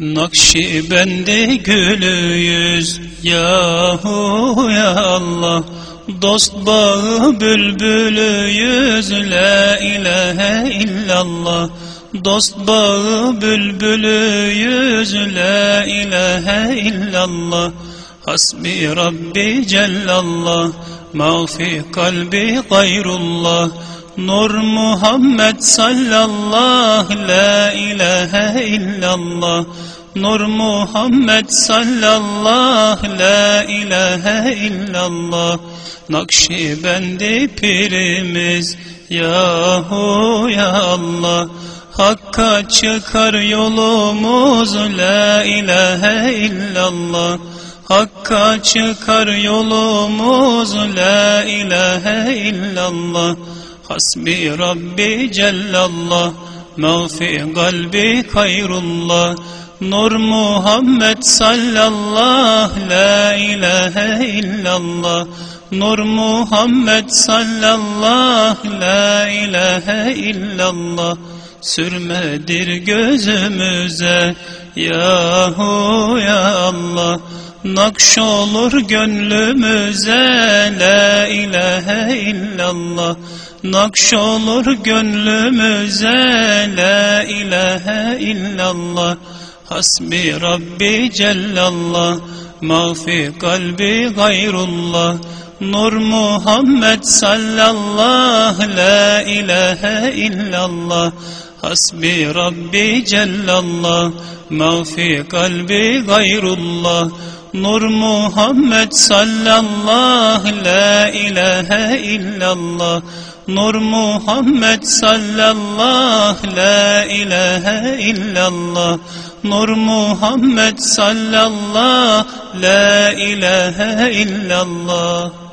Nakşibendi gülü yüz Yahu ya Allah. Dost bağı bülbülü yüz La ilahe illallah. Dost bağı bülbülü yüz La ilahe illallah. Hasbi Rabbi Cellallah Mağfi kalbi gayrullah. Nur Muhammed sallallahu la ilahe illallah Nur Muhammed sallallahu la ilahe illallah. Nakşibendi pirimiz yahu ya Allah. Hakka çıkar yolumuz la ilahe illallah. Hakka çıkar yolumuz la ilahe illallah. Hasbi Rabbi Cellallah Mağfi kalbi hayrullah Nur Muhammed sallallahu la ilahe illallah. Nur Muhammed sallallahu la ilahe illallah. Sürmedir gözümüze yahu ya Allah. Nakş olur gönlümüze la ilahe illallah. Nakş olur gönlümüze la ilahe illallah Hasbi Rabbi Cellallah Mağfi kalbi gayrullah. Nur Muhammed sallallahu la ilahe illallah. Hasbi Rabbi Cellallah Mağfi kalbi gayrullah. Nur Muhammed sallallahu la ilahe illallah. Nur Muhammed sallallahu la ilahe illallah Nur Muhammed sallallahu la ilahe illallah